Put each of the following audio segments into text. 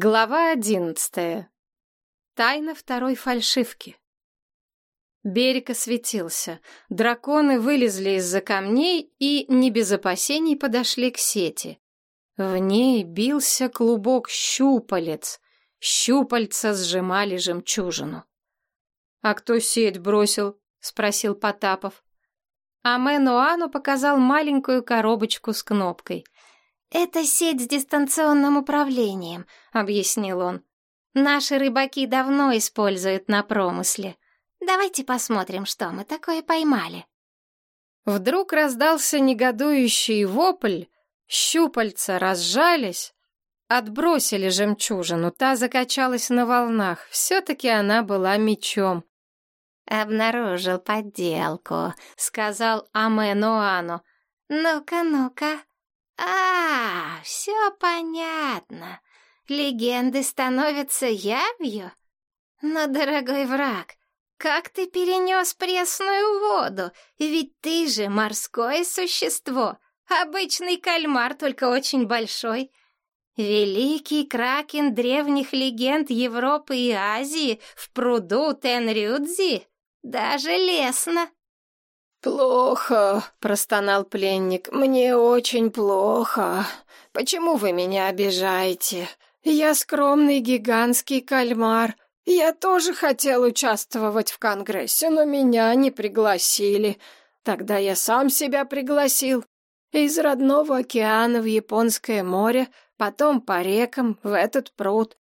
Глава одиннадцатая. Тайна второй фальшивки. Берег осветился. Драконы вылезли из-за камней и, не без опасений, подошли к сети. В ней бился клубок щупалец. Щупальца сжимали жемчужину. «А кто сеть бросил?» — спросил Потапов. Аме Нуану показал маленькую коробочку с кнопкой — «Это сеть с дистанционным управлением», — объяснил он. «Наши рыбаки давно используют на промысле. Давайте посмотрим, что мы такое поймали». Вдруг раздался негодующий вопль, щупальца разжались, отбросили жемчужину, та закачалась на волнах, все-таки она была мечом. «Обнаружил подделку», — сказал Аме Нуану. «Ну-ка, ну-ка, а, все понятно. Легенды становятся явью. Но, дорогой враг, как ты перенес пресную воду? Ведь ты же морское существо. Обычный кальмар, только очень большой. Великий кракен древних легенд Европы и Азии в пруду Тенрюдзи. Даже лесно. «Плохо», — простонал пленник, — «мне очень плохо. Почему вы меня обижаете? Я скромный гигантский кальмар. Я тоже хотел участвовать в Конгрессе, но меня не пригласили. Тогда я сам себя пригласил. Из родного океана в Японское море, потом по рекам, в этот пруд.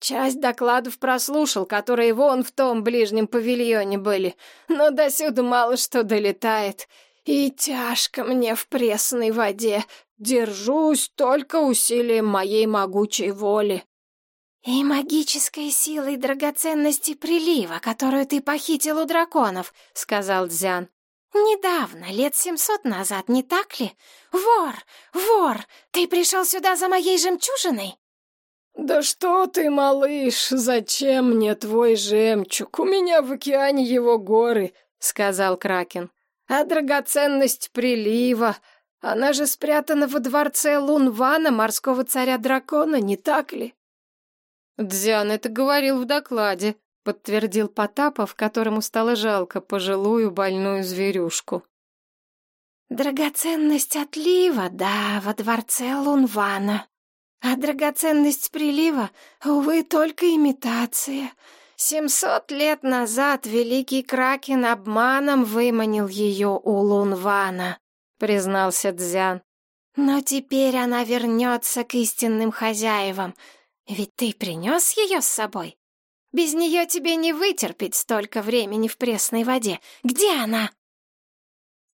Часть докладов прослушал, которые вон в том ближнем павильоне были, но досюда мало что долетает. И тяжко мне в пресной воде. Держусь только усилием моей могучей воли. «И магической силой драгоценности прилива, которую ты похитил у драконов», — сказал Дзян. «Недавно, лет семьсот назад, не так ли? Вор! Вор! Ты пришел сюда за моей жемчужиной?» «Да что ты, малыш, зачем мне твой жемчуг? У меня в океане его горы», — сказал Кракен. «А драгоценность прилива, она же спрятана во дворце Лунвана, морского царя-дракона, не так ли?» «Дзян это говорил в докладе», — подтвердил Потапов, которому стало жалко пожилую больную зверюшку. «Драгоценность отлива, да, во дворце Лунвана», а драгоценность прилива, увы, только имитация. Семьсот лет назад великий Кракен обманом выманил ее у Лунвана, признался Дзян. Но теперь она вернется к истинным хозяевам. Ведь ты принес ее с собой. Без нее тебе не вытерпеть столько времени в пресной воде. Где она?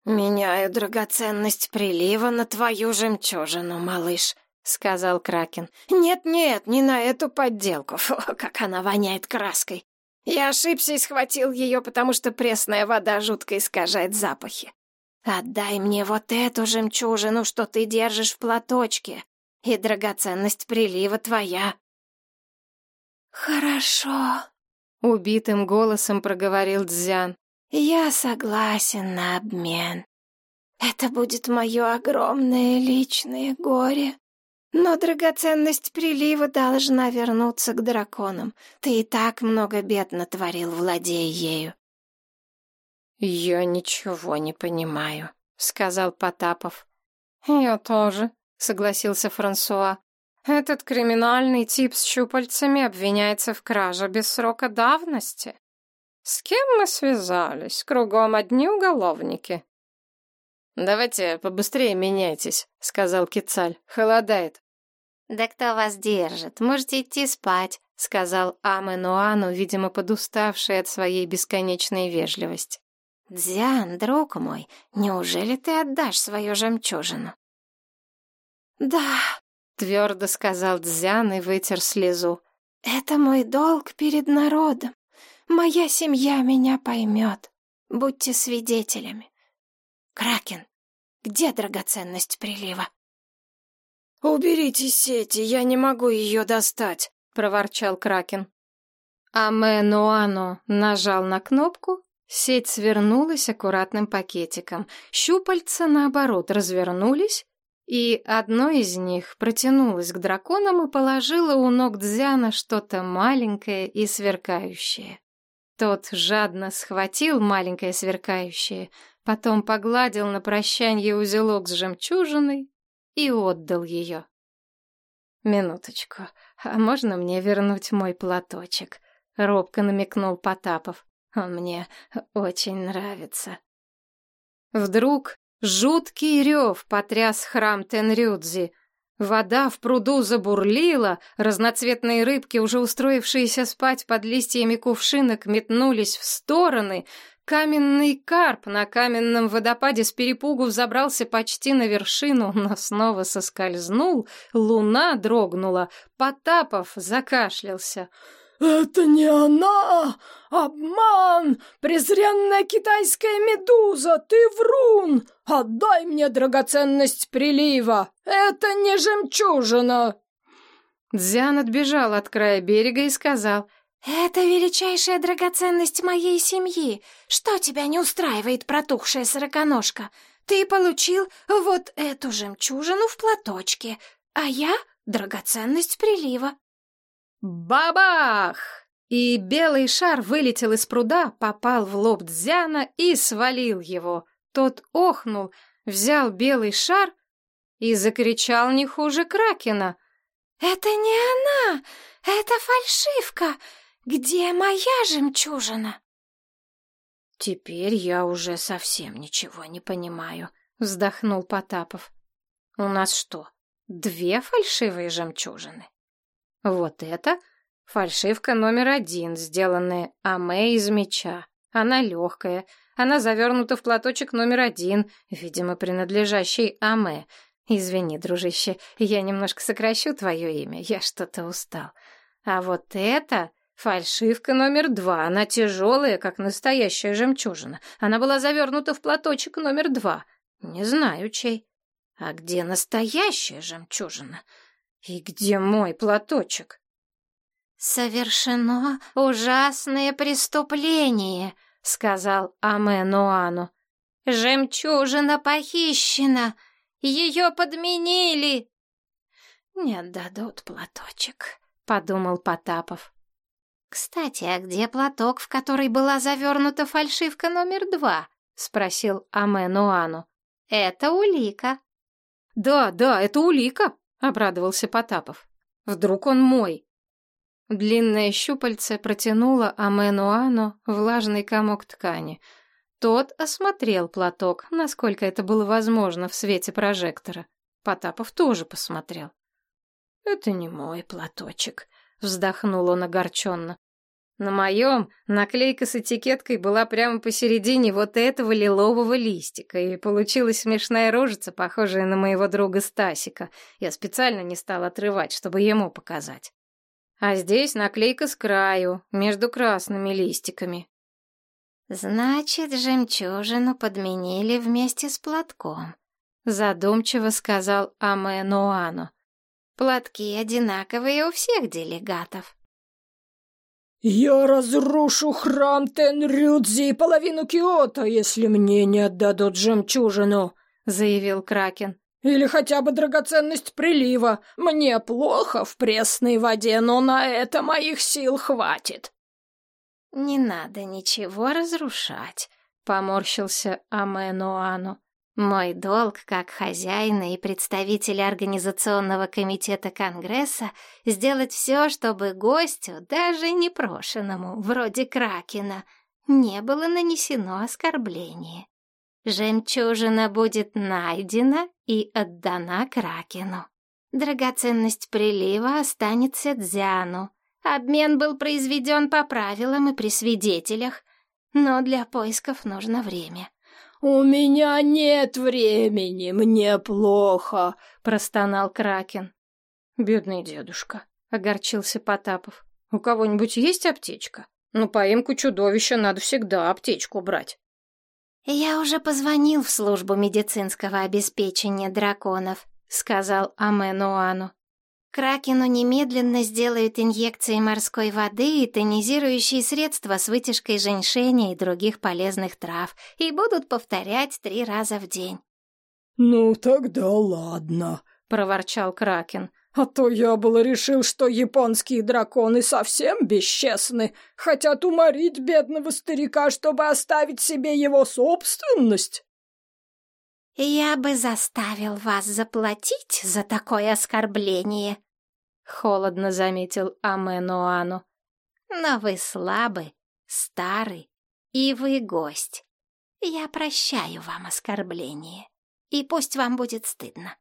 Меняю драгоценность прилива на твою жемчужину, малыш, — сказал Кракен. «Нет-нет, не на эту подделку. Фу, как она воняет краской. Я ошибся и схватил ее, потому что пресная вода жутко искажает запахи. Отдай мне вот эту жемчужину, что ты держишь в платочке, и драгоценность прилива твоя». «Хорошо», — убитым голосом проговорил Дзян. «Я согласен на обмен. Это будет мое огромное личное горе, но драгоценность прилива должна вернуться к драконам. Ты и так много бед натворил, владея ею. «Я ничего не понимаю», — сказал Потапов. «Я тоже», — согласился Франсуа. «Этот криминальный тип с щупальцами обвиняется в краже без срока давности. С кем мы связались? Кругом одни уголовники». «Давайте побыстрее меняйтесь», — сказал Кицаль. «Холодает». «Да кто вас держит? Можете идти спать», — сказал Аменуану, видимо, подуставший от своей бесконечной вежливости. «Дзян, друг мой, неужели ты отдашь свою жемчужину?» «Да», — твердо сказал Дзян и вытер слезу. «Это мой долг перед народом. Моя семья меня поймет. Будьте свидетелями. Кракен, где драгоценность прилива?» «Уберите сети, я не могу ее достать», — проворчал Кракен. Аме Нуано нажал на кнопку, сеть свернулась аккуратным пакетиком. Щупальца, наоборот, развернулись и одно из них протянулось к драконам и положило у ног Дзяна что-то маленькое и сверкающее. Тот жадно схватил маленькое сверкающее, потом погладил на прощанье узелок с жемчужиной и отдал ее. «Минуточку, а можно мне вернуть мой платочек?» — робко намекнул Потапов. «Он мне очень нравится». Вдруг жуткий рев потряс храм Тенрюдзи — Вода в пруду забурлила, разноцветные рыбки, уже устроившиеся спать под листьями кувшинок, метнулись в стороны. Каменный карп на каменном водопаде с перепугу взобрался почти на вершину, но снова соскользнул, луна дрогнула, Потапов закашлялся — «Это не она! Обман! Презренная китайская медуза! Ты врун! Отдай мне драгоценность прилива! Это не жемчужина!» Дзян отбежал от края берега и сказал, «Это величайшая драгоценность моей семьи. Что тебя не устраивает, протухшая сороконожка? Ты получил вот эту жемчужину в платочке, а я — драгоценность прилива. Бабах! И белый шар вылетел из пруда, попал в лоб Дзяна и свалил его. Тот охнул, взял белый шар и закричал не хуже Кракена. «Это не она! Это фальшивка! Где моя жемчужина?» «Теперь я уже совсем ничего не понимаю», — вздохнул Потапов. «У нас что, две фальшивые жемчужины?» Вот это фальшивка номер один, сделанная Аме из меча. Она легкая, она завернута в платочек номер один, видимо, принадлежащий Аме. Извини, дружище, я немножко сокращу твое имя, я что-то устал. А вот это фальшивка номер два, она тяжелая, как настоящая жемчужина. Она была завернута в платочек номер два. Не знаю, чей. А где настоящая жемчужина? — «И где мой платочек?» «Совершено ужасное преступление», — сказал Аменуану. «Жемчужина похищена! Ее подменили!» «Не отдадут платочек», — подумал Потапов. «Кстати, а где платок, в который была завернута фальшивка номер два?» — спросил Аменуану. «Это улика». «Да, да, это улика», — обрадовался Потапов. «Вдруг он мой?» Длинное щупальце протянуло Аменуану влажный комок ткани. Тот осмотрел платок, насколько это было возможно в свете прожектора. Потапов тоже посмотрел. «Это не мой платочек», — вздохнул он огорченно. На моем наклейка с этикеткой была прямо посередине вот этого лилового листика, и получилась смешная рожица, похожая на моего друга Стасика. Я специально не стал отрывать, чтобы ему показать. А здесь наклейка с краю, между красными листиками. «Значит, жемчужину подменили вместе с платком», — задумчиво сказал Аме Нуану. «Платки одинаковые у всех делегатов». «Я разрушу храм Тенрюдзи и половину Киото, если мне не отдадут жемчужину», — заявил Кракен. «Или хотя бы драгоценность прилива. Мне плохо в пресной воде, но на это моих сил хватит». «Не надо ничего разрушать», — поморщился Аменуану. Мой долг как хозяина и представителя организационного комитета Конгресса сделать все, чтобы гостю, даже непрошенному, вроде Кракена, не было нанесено оскорбление. Жемчужина будет найдена и отдана Кракену. Драгоценность прилива останется Дзяну. Обмен был произведен по правилам и при свидетелях, но для поисков нужно время. «У меня нет времени, мне плохо», — простонал Кракен. «Бедный дедушка», — огорчился Потапов. «У кого-нибудь есть аптечка? Ну, поимку чудовища надо всегда аптечку брать». «Я уже позвонил в службу медицинского обеспечения драконов», — сказал Аменуану. Кракену немедленно сделают инъекции морской воды и тонизирующие средства с вытяжкой женьшеня и других полезных трав и будут повторять три раза в день. «Ну, тогда ладно», — проворчал Кракен. «А то я было решил, что японские драконы совсем бесчестны, хотят уморить бедного старика, чтобы оставить себе его собственность». «Я бы заставил вас заплатить за такое оскорбление», — холодно заметил Аменуану. «Но вы слабы, стары, и вы гость. Я прощаю вам оскорбление, и пусть вам будет стыдно».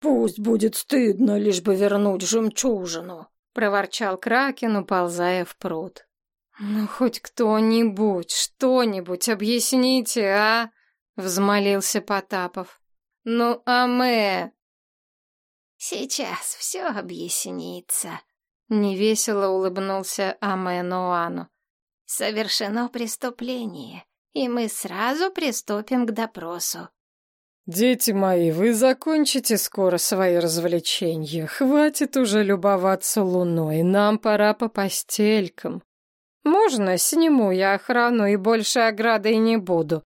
«Пусть будет стыдно, лишь бы вернуть жемчужину», — проворчал Кракен, уползая в пруд. «Ну, хоть кто-нибудь, что-нибудь объясните, а?» — взмолился Потапов. «Ну, а мы...» «Сейчас все объяснится», — невесело улыбнулся Аме Ноану. «Совершено преступление, и мы сразу приступим к допросу». «Дети мои, вы закончите скоро свои развлечения. Хватит уже любоваться луной, нам пора по постелькам. Можно, сниму я охрану и больше оградой не буду.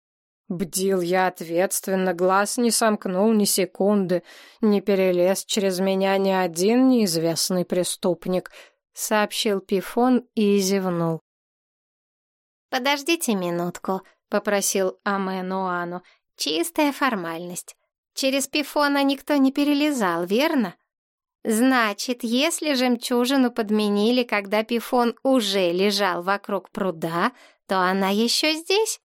Бдил я ответственно, глаз не сомкнул ни секунды, не перелез через меня ни один неизвестный преступник», — сообщил Пифон и зевнул. «Подождите минутку», — попросил Аме Нуану. «Чистая формальность. Через Пифона никто не перелезал, верно?» Значит, если жемчужину подменили, когда Пифон уже лежал вокруг пруда, то она еще здесь?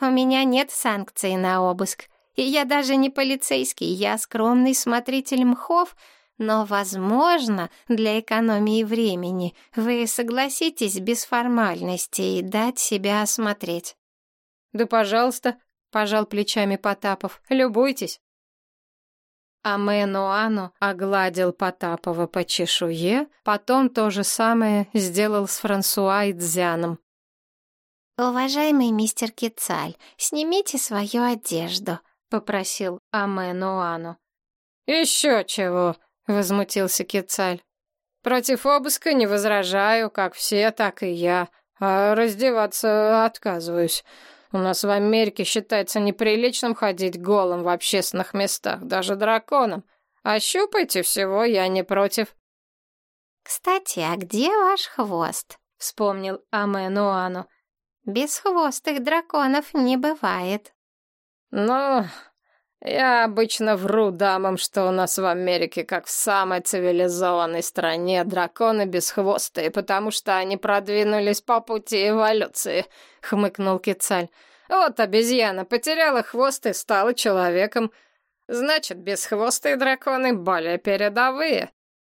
У меня нет санкций на обыск, и я даже не полицейский, я скромный смотритель мхов, но, возможно, для экономии времени вы согласитесь без формальностей дать себя осмотреть. Да, пожалуйста, пожал плечами Потапов. Любуйтесь. Аме Нуану огладил Потапова по чешуе, потом то же самое сделал с Франсуа и Дзяном. «Уважаемый мистер Кицаль, снимите свою одежду», — попросил Аме Нуану. «Еще чего», — возмутился Кицаль. «Против обыска не возражаю, как все, так и я, а раздеваться отказываюсь. У нас в Америке считается неприличным ходить голым в общественных местах, даже драконом. А щупайте всего, я не против». «Кстати, а где ваш хвост?» — вспомнил Аме Нуану. Бесхвостых драконов не бывает. Ну, я обычно вру дамам, что у нас в Америке, как в самой цивилизованной стране, драконы бесхвостые, потому что они продвинулись по пути эволюции, хмыкнул Кицаль. Вот обезьяна потеряла хвост и стала человеком. Значит, бесхвостые драконы более передовые.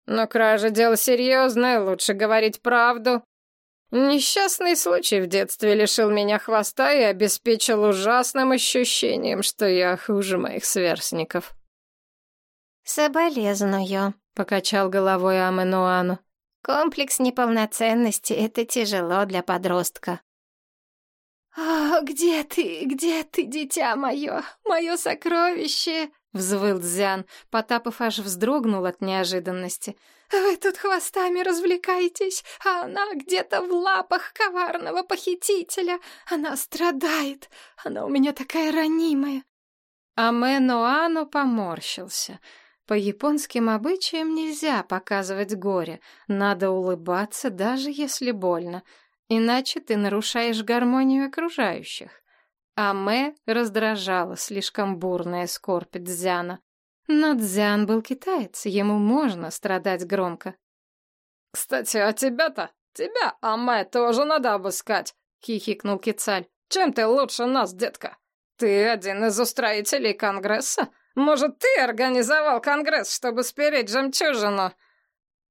Но кража дело серьезное, лучше говорить правду. Несчастный случай в детстве лишил меня хвоста и обеспечил ужасным ощущением, что я хуже моих сверстников. «Соболезную», — покачал головой Аменуану. «Комплекс неполноценности — это тяжело для подростка». «А, где ты, где ты, дитя мое, мое сокровище?» — взвыл Дзян. Потапов аж вздрогнул от неожиданности. «Вы тут хвостами развлекаетесь, а она где-то в лапах коварного похитителя. Она страдает, она у меня такая ранимая». Аменуану поморщился. По японским обычаям нельзя показывать горе, надо улыбаться, даже если больно, иначе ты нарушаешь гармонию окружающих. А Мэ раздражала слишком бурная скорбь Дзяна. Но Дзян был китаец, ему можно страдать громко. «Кстати, а тебя-то, тебя, а Мэ, тоже надо обыскать», — хихикнул Кицаль. «Чем ты лучше нас, детка? Ты один из устроителей Конгресса? Может, ты организовал Конгресс, чтобы спереть жемчужину?»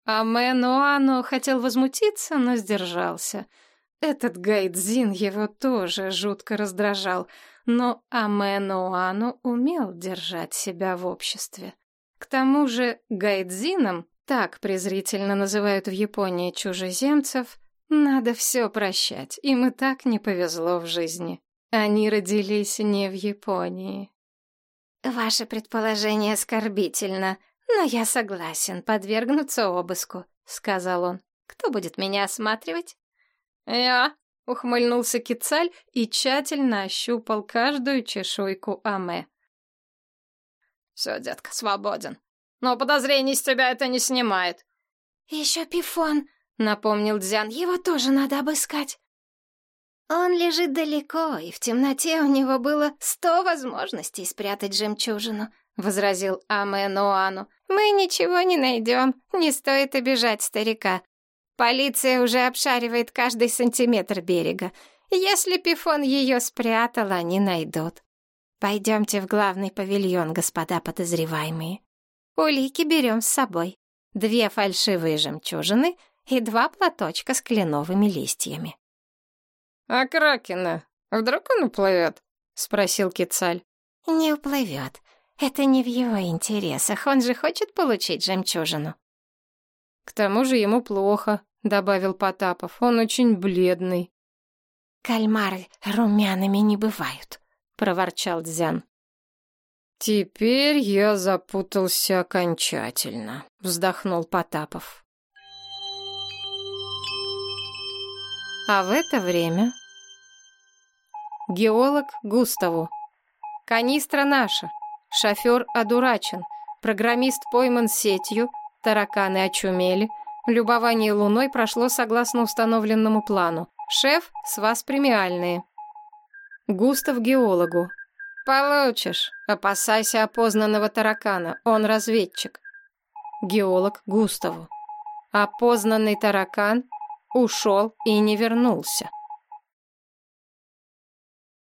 А Мэ Нуану хотел возмутиться, но сдержался — этот Гайдзин его тоже жутко раздражал, но Аменуану умел держать себя в обществе. К тому же Гайдзином, так презрительно называют в Японии чужеземцев, надо все прощать, им и так не повезло в жизни. Они родились не в Японии. «Ваше предположение оскорбительно, но я согласен подвергнуться обыску», — сказал он. «Кто будет меня осматривать?» «Я», — ухмыльнулся Кицаль и тщательно ощупал каждую чешуйку Аме. Все, детка, свободен. Но подозрений с тебя это не снимает. Еще пифон, напомнил Дзян. Его тоже надо обыскать. Он лежит далеко, и в темноте у него было сто возможностей спрятать жемчужину, возразил Аме Нуану. Мы ничего не найдем, не стоит обижать старика. Полиция уже обшаривает каждый сантиметр берега. Если Пифон ее спрятал, они найдут. Пойдемте в главный павильон, господа подозреваемые. Улики берем с собой. Две фальшивые жемчужины и два платочка с кленовыми листьями. «А Кракена? Вдруг он уплывет?» — спросил Кицаль. «Не уплывет. Это не в его интересах. Он же хочет получить жемчужину». «К тому же ему плохо», — добавил Потапов. «Он очень бледный». «Кальмары румяными не бывают», — проворчал Дзян. «Теперь я запутался окончательно», — вздохнул Потапов. А в это время геолог Густаву. Канистра наша. Шофер одурачен. Программист пойман сетью. Тараканы очумели. Любование луной прошло согласно установленному плану. Шеф, с вас премиальные. Густав геологу. Получишь. Опасайся опознанного таракана. Он разведчик. Геолог Густаву. Опознанный таракан ушел и не вернулся.